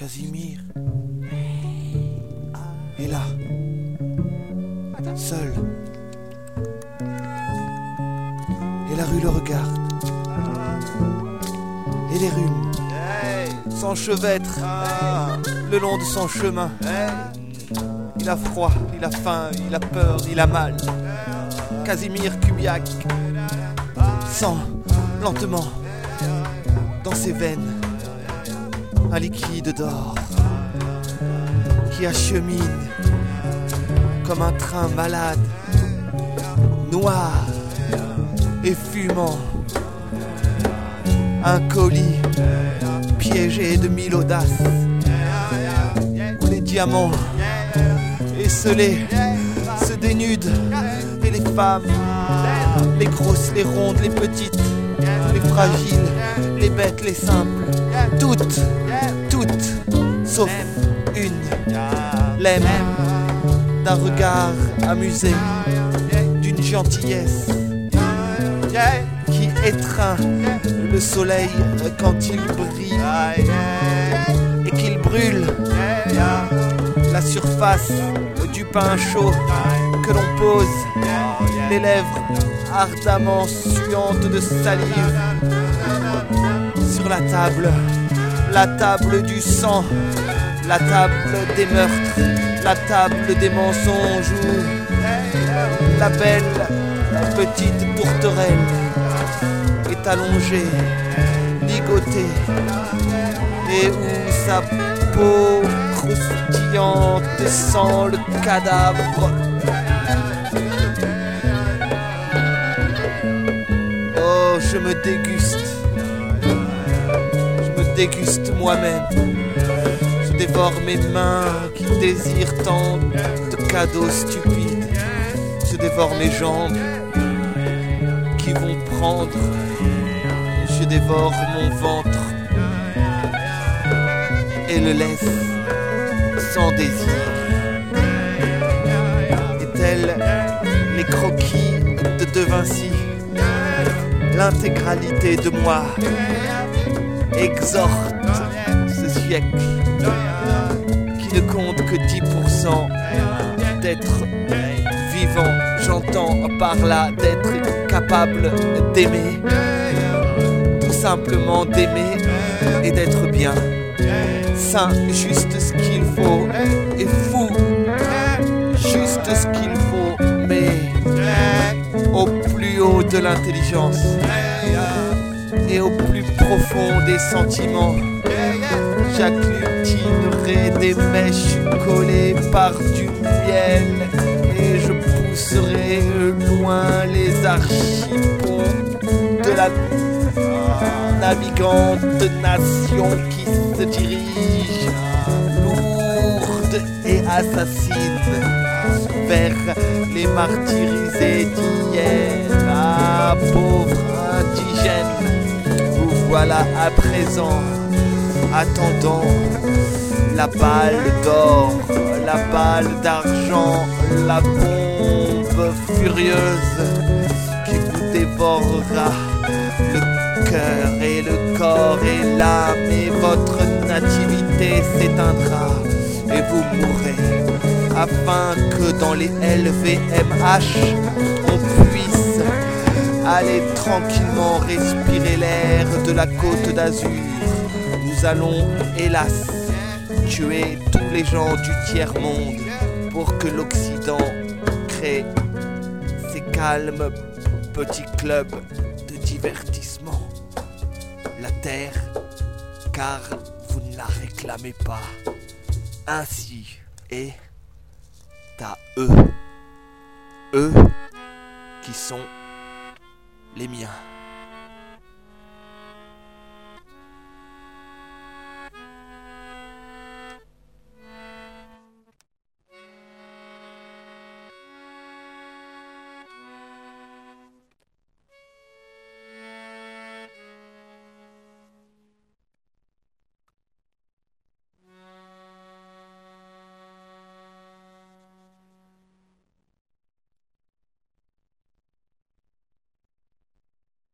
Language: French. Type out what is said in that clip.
Casimir est là, seul. Et la rue le regarde. Et les rumes s'enchevêtrent le long de son chemin. Il a froid, il a faim, il a peur, il a mal. Casimir Kubiak sent lentement dans ses veines un liquide d'or qui achemine comme un train malade, noir et fumant. Un colis piégé de mille audaces où les diamants esselés se dénudent et les femmes, les grosses, les rondes, les petites, les fragiles, les bêtes, les simples, toutes, toutes, sauf une, l'aime d'un regard amusé, d'une gentillesse qui étreint le soleil quand il brille et qu'il brûle la surface du pain chaud que l'on pose, les lèvres ardemment suantes de salive sur la table, la table du sang, la table des meurtres, la table des mensonges la belle petite tourterelle est allongée, ligotée, et où sa peau croustillante sent le cadavre. Je me déguste, je me déguste moi-même. Je dévore mes mains qui désirent tant de cadeaux stupides. Je dévore mes jambes qui vont prendre. Je dévore mon ventre et le laisse sans désir. Et tels les croquis de De Vinci, l'intégralité de moi exhorte ce siècle qui ne compte que 10% d'être vivant. J'entends par là d'être capable d'aimer, tout simplement d'aimer et d'être bien. Saint, juste ce qu'il faut, et fou, juste ce qu'il faut, de l'intelligence et au plus profond des sentiments. J'agglutinerai des mèches collées par du miel et je pousserai loin les archipels de la navigante nation qui se dirige lourde et assassine vers les martyrisés d'hier. Voilà à présent. Attendant la balle d'or, la balle d'argent, la bombe furieuse qui vous dévorera le cœur et le corps et l'âme et votre nativité s'éteindra et vous mourrez afin que dans les LVMH on puisse aller tranquillement respirer l'air de la côte d'Azur. Nous allons hélas tuer tous les gens du tiers-monde pour que l'Occident crée ses calmes petits clubs de divertissement. La terre, car vous ne la réclamez pas. Ainsi est à eux, eux qui sont les miens.